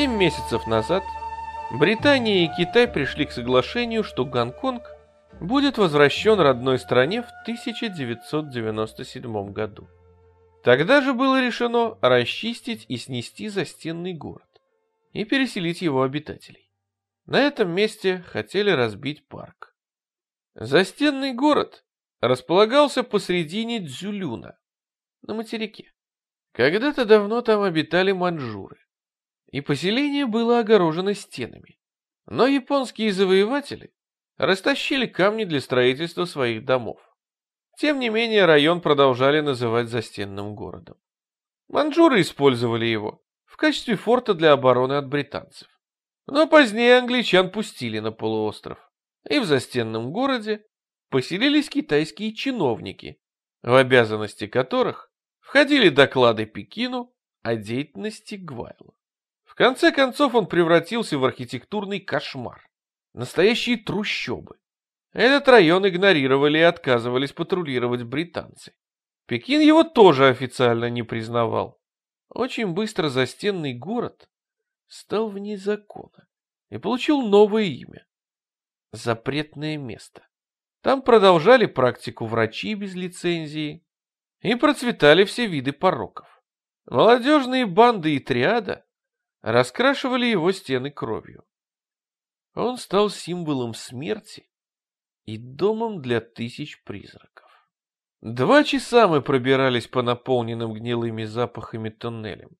Семь месяцев назад Британия и Китай пришли к соглашению, что Гонконг будет возвращен родной стране в 1997 году. Тогда же было решено расчистить и снести застенный город и переселить его обитателей. На этом месте хотели разбить парк. Застенный город располагался посредине Дзюлюна, на материке. Когда-то давно там обитали маньчжуры, и поселение было огорожено стенами. Но японские завоеватели растащили камни для строительства своих домов. Тем не менее, район продолжали называть застенным городом. Манчжуры использовали его в качестве форта для обороны от британцев. Но позднее англичан пустили на полуостров, и в застенном городе поселились китайские чиновники, в обязанности которых входили доклады Пекину о деятельности Гвайла. Конце концов он превратился в архитектурный кошмар, настоящие трущобы. Этот район игнорировали и отказывались патрулировать британцы. Пекин его тоже официально не признавал. Очень быстро застенный город стал вне закона и получил новое имя – запретное место. Там продолжали практику врачи без лицензии и процветали все виды пороков. Молодежные банды и триада раскрашивали его стены кровью. Он стал символом смерти и домом для тысяч призраков. Два часа мы пробирались по наполненным гнилыми запахами туннелям,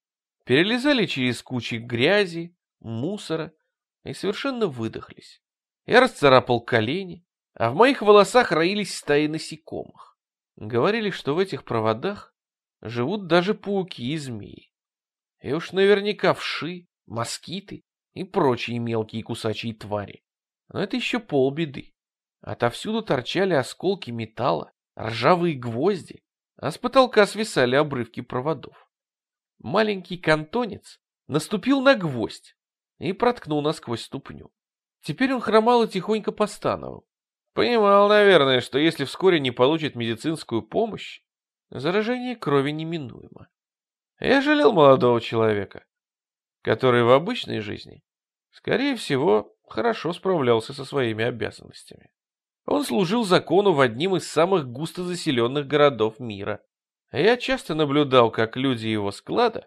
перелезали через кучи грязи, мусора и совершенно выдохлись. Я расцарапал колени, а в моих волосах роились стаи насекомых. Говорили, что в этих проводах живут даже пауки и змеи. И уж наверняка вши, москиты и прочие мелкие кусачие твари. Но это еще полбеды. Отовсюду торчали осколки металла, ржавые гвозди, а с потолка свисали обрывки проводов. Маленький кантонец наступил на гвоздь и проткнул насквозь ступню. Теперь он хромал и тихонько постановал. Понимал, наверное, что если вскоре не получит медицинскую помощь, заражение крови неминуемо. Я жалел молодого человека, который в обычной жизни, скорее всего, хорошо справлялся со своими обязанностями. Он служил закону в одним из самых густо заселенных городов мира. Я часто наблюдал, как люди его склада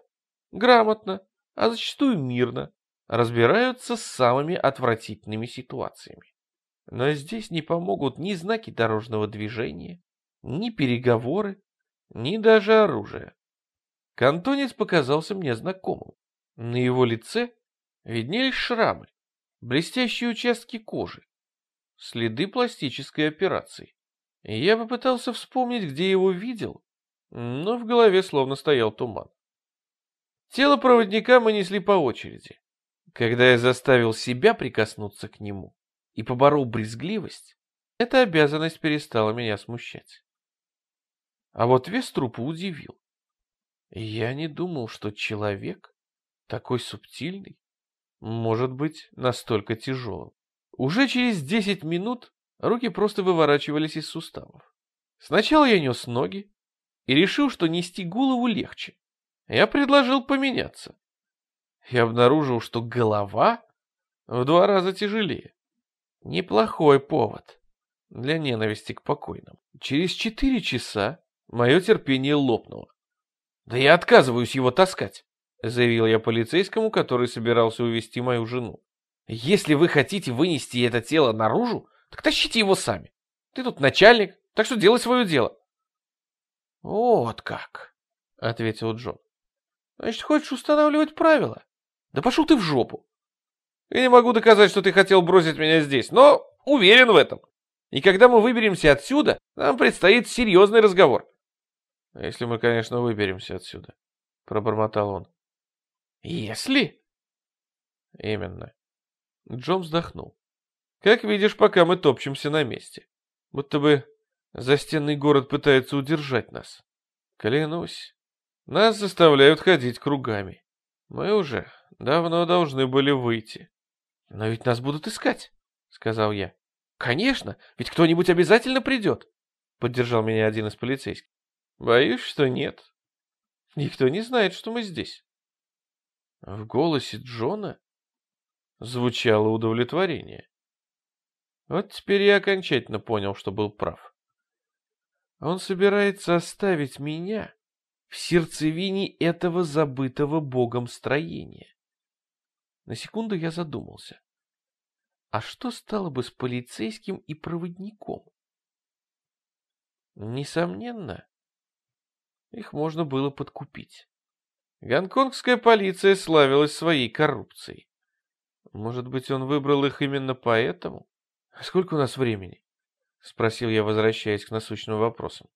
грамотно, а зачастую мирно, разбираются с самыми отвратительными ситуациями. Но здесь не помогут ни знаки дорожного движения, ни переговоры, ни даже оружие. Кантонец показался мне знакомым. На его лице виднелись шрамы, блестящие участки кожи, следы пластической операции. Я попытался вспомнить, где его видел, но в голове словно стоял туман. Тело проводника мы несли по очереди. Когда я заставил себя прикоснуться к нему и поборол брезгливость, эта обязанность перестала меня смущать. А вот вес трупа удивил. Я не думал, что человек, такой субтильный, может быть настолько тяжелым. Уже через 10 минут руки просто выворачивались из суставов. Сначала я нес ноги и решил, что нести голову легче. Я предложил поменяться. Я обнаружил, что голова в два раза тяжелее. Неплохой повод для ненависти к покойным. Через четыре часа мое терпение лопнуло. «Да я отказываюсь его таскать», — заявил я полицейскому, который собирался увезти мою жену. Если вы хотите вынести это тело наружу, так тащите его сами. Ты тут начальник, так что делай свое дело. Вот как, ответил Джон. Значит, хочешь устанавливать правила? Да пошел ты в жопу. Я не могу доказать, что ты хотел бросить меня здесь, но уверен в этом. И когда мы выберемся отсюда, нам предстоит серьезный разговор. Если мы, конечно, выберемся отсюда, пробормотал он. Если? Именно. Джон вздохнул. Как видишь, пока мы топчемся на месте. Будто бы застенный город пытается удержать нас. Клянусь, нас заставляют ходить кругами. Мы уже давно должны были выйти. Но ведь нас будут искать, сказал я. Конечно, ведь кто-нибудь обязательно придет, поддержал меня один из полицейских. Боюсь, что нет. Никто не знает, что мы здесь. В голосе Джона звучало удовлетворение. Вот теперь я окончательно понял, что был прав. Он собирается оставить меня в сердцевине этого забытого богом строения. На секунду я задумался. А что стало бы с полицейским и проводником? Несомненно, их можно было подкупить. Гонконгская полиция славилась своей коррупцией. Может быть, он выбрал их именно поэтому? Сколько у нас времени? Спросил я, возвращаясь к насущным вопросам.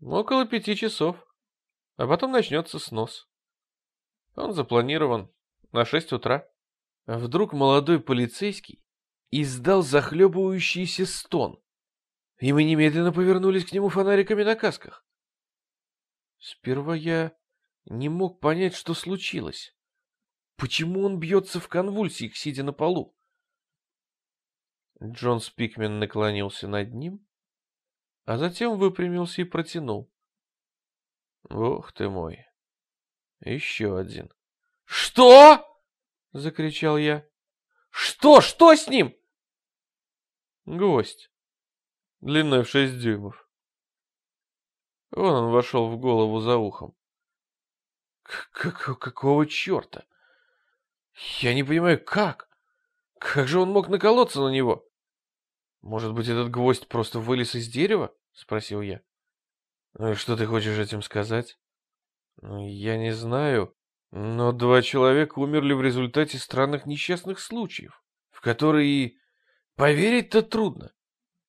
Около пяти часов. А потом начнется снос. Он запланирован на шесть утра. А вдруг молодой полицейский издал захлебывающийся стон, и мы немедленно повернулись к нему фонариками на касках. Сперва я не мог понять, что случилось. Почему он бьется в конвульсиях, сидя на полу? Джон Спикмен наклонился над ним, а затем выпрямился и протянул. Ох ты мой. Еще один. Что? Закричал я. Что? Что с ним? Гвоздь. Длиной в шесть дюймов. Вон он вошел в голову за ухом. Как, какого черта? Я не понимаю, как? Как же он мог наколоться на него? Может быть, этот гвоздь просто вылез из дерева? Спросил я. Ну и что ты хочешь этим сказать? Я не знаю, но два человека умерли в результате странных несчастных случаев, в которые поверить-то трудно.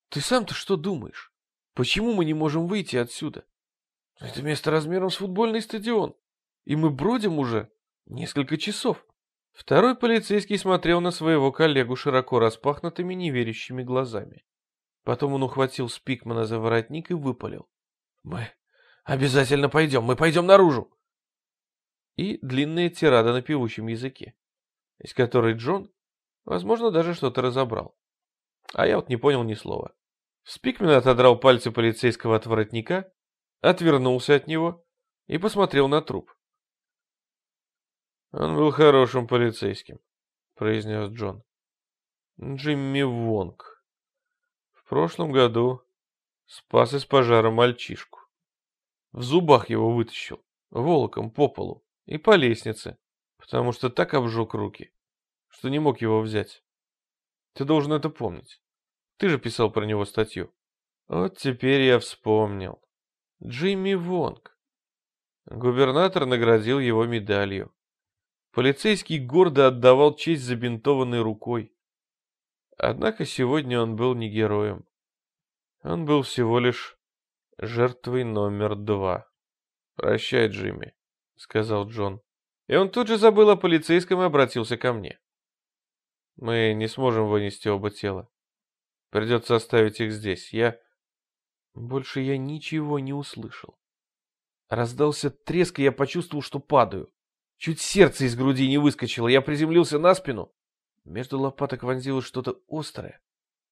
Ты сам-то что думаешь? Почему мы не можем выйти отсюда? Это место размером с футбольный стадион, и мы бродим уже несколько часов. Второй полицейский смотрел на своего коллегу широко распахнутыми неверящими глазами. Потом он ухватил Спикмана за воротник и выпалил. Мы обязательно пойдем, мы пойдем наружу. И длинная тирада на певучем языке, из которой Джон, возможно, даже что-то разобрал. А я вот не понял ни слова. Спикмен отодрал пальцы полицейского от воротника, отвернулся от него и посмотрел на труп. «Он был хорошим полицейским», — произнес Джон. «Джимми Вонг. В прошлом году Спас из пожара мальчишку. В зубах его вытащил, волоком по полу и по лестнице, потому что так обжег руки, что не мог его взять. Ты должен это помнить. Ты же писал про него статью. Вот теперь я вспомнил. Джимми Вонг. Губернатор наградил его медалью. Полицейский гордо отдавал честь забинтованной рукой. Однако сегодня он был не героем. Он был всего лишь жертвой номер два. «Прощай, Джимми», — сказал Джон. И он тут же забыл о полицейском и обратился ко мне. «Мы не сможем вынести оба тела. Придется оставить их здесь. Я...» Больше я ничего не услышал. Раздался треск, и я почувствовал, что падаю. Чуть сердце из груди не выскочило. Я приземлился на спину. Между лопаток вонзилось что-то острое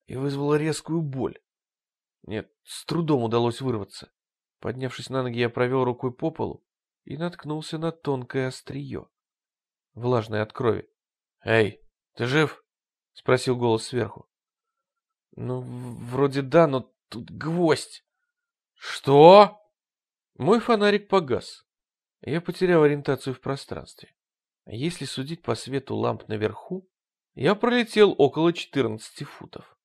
и вызвало резкую боль. Нет, с трудом удалось вырваться. Поднявшись на ноги, я провел рукой по полу и наткнулся на тонкое острие, влажное от крови. «Эй, ты жив?» — спросил голос сверху. «Ну, вроде да, но тут гвоздь». «Что?» Мой фонарик погас. Я потерял ориентацию в пространстве. Если судить по свету ламп наверху, я пролетел около 14 футов.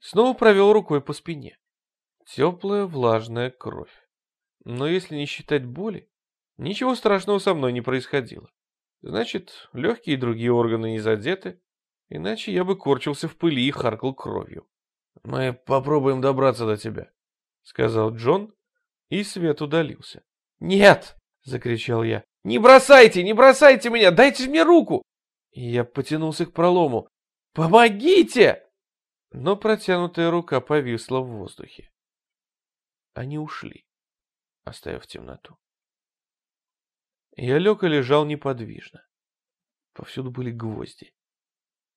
Снова провел рукой по спине. Теплая влажная кровь. Но если не считать боли, ничего страшного со мной не происходило. Значит, легкие и другие органы не задеты, иначе я бы корчился в пыли и харкал кровью. «Мы попробуем добраться до тебя», — сказал Джон, и свет удалился. «Нет!» — закричал я. «Не бросайте, не бросайте меня! Дайте мне руку!» И я потянулся к пролому. «Помогите!» Но протянутая рука повисла в воздухе. Они ушли, оставив темноту. Я лег и лежал неподвижно. Повсюду были гвозди.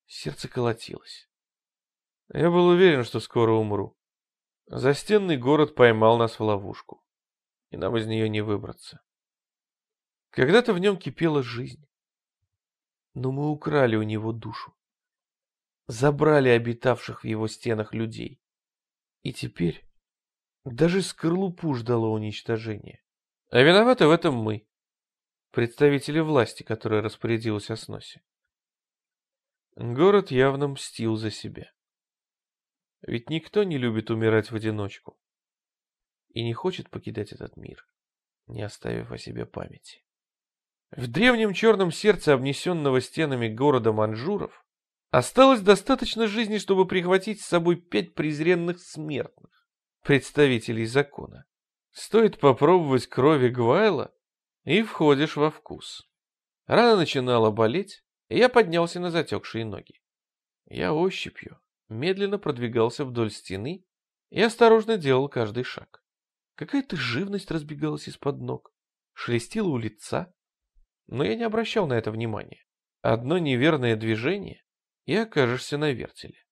Сердце колотилось. Я был уверен, что скоро умру. Застенный город поймал нас в ловушку, и нам из нее не выбраться. Когда-то в нем кипела жизнь. Но мы украли у него душу. Забрали обитавших в его стенах людей. И теперь даже скорлупу ждало уничтожения. А виноваты в этом мы, представители власти, которая распорядилась о сносе. Город явно мстил за себя. Ведь никто не любит умирать в одиночку и не хочет покидать этот мир, не оставив о себе памяти. В древнем черном сердце, обнесенного стенами города Манжуров, осталось достаточно жизни, чтобы прихватить с собой пять презренных смертных, представителей закона. Стоит попробовать крови Гвайла, и входишь во вкус. Рана начинала болеть, и я поднялся на затекшие ноги. Я ощупью медленно продвигался вдоль стены и осторожно делал каждый шаг. Какая-то живность разбегалась из-под ног, шелестела у лица, но я не обращал на это внимания. Одно неверное движение, и окажешься на вертеле.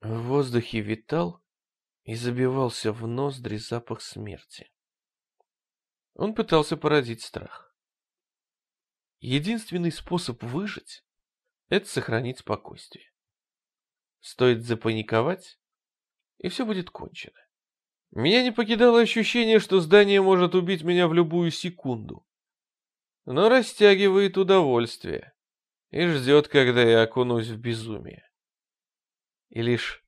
В воздухе витал и забивался в ноздри запах смерти. Он пытался породить страх. Единственный способ выжить — это сохранить спокойствие. Стоит запаниковать, и все будет кончено. Меня не покидало ощущение, что здание может убить меня в любую секунду. Но растягивает удовольствие и ждет, когда я окунусь в безумие. И лишь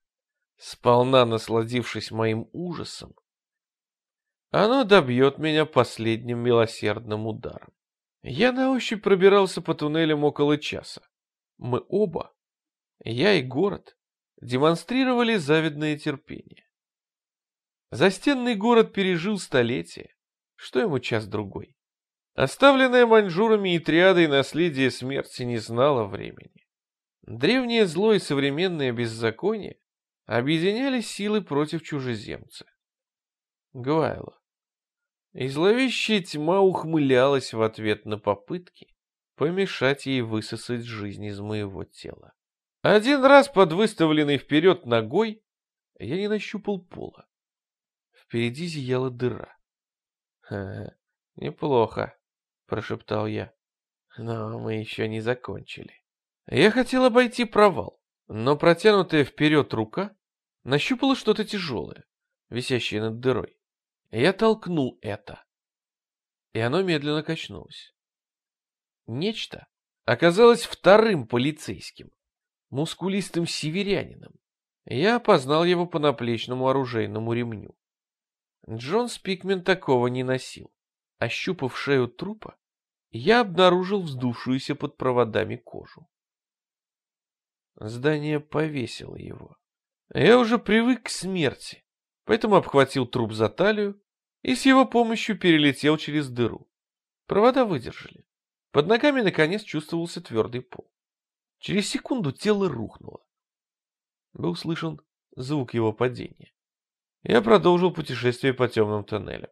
сполна насладившись моим ужасом, оно добьет меня последним милосердным ударом. Я на ощупь пробирался по туннелям около часа. Мы оба, я и город, демонстрировали завидное терпение. Застенный город пережил столетие. Что ему час-другой? Оставленное маньчжурами и триадой наследие смерти не знало времени. Древнее зло и современное беззаконие объединяли силы против чужеземца. Гвайла. И зловещая тьма ухмылялась в ответ на попытки помешать ей высосать жизнь из моего тела. Один раз под выставленной вперед ногой я не нащупал пола. Впереди зияла дыра. «Ха, неплохо», — прошептал я. «Но мы еще не закончили». Я хотел обойти провал, но протянутая вперед рука нащупала что-то тяжелое, висящее над дырой. Я толкнул это, и оно медленно качнулось. Нечто оказалось вторым полицейским, мускулистым северянином. Я опознал его по наплечному оружейному ремню. Джон Спикмен такого не носил. Ощупав шею трупа, я обнаружил вздувшуюся под проводами кожу. Здание повесило его. Я уже привык к смерти, поэтому обхватил труп за талию и с его помощью перелетел через дыру. Провода выдержали. Под ногами наконец чувствовался твердый пол. Через секунду тело рухнуло. Был слышен звук его падения. Я продолжил путешествие по темным тоннелям.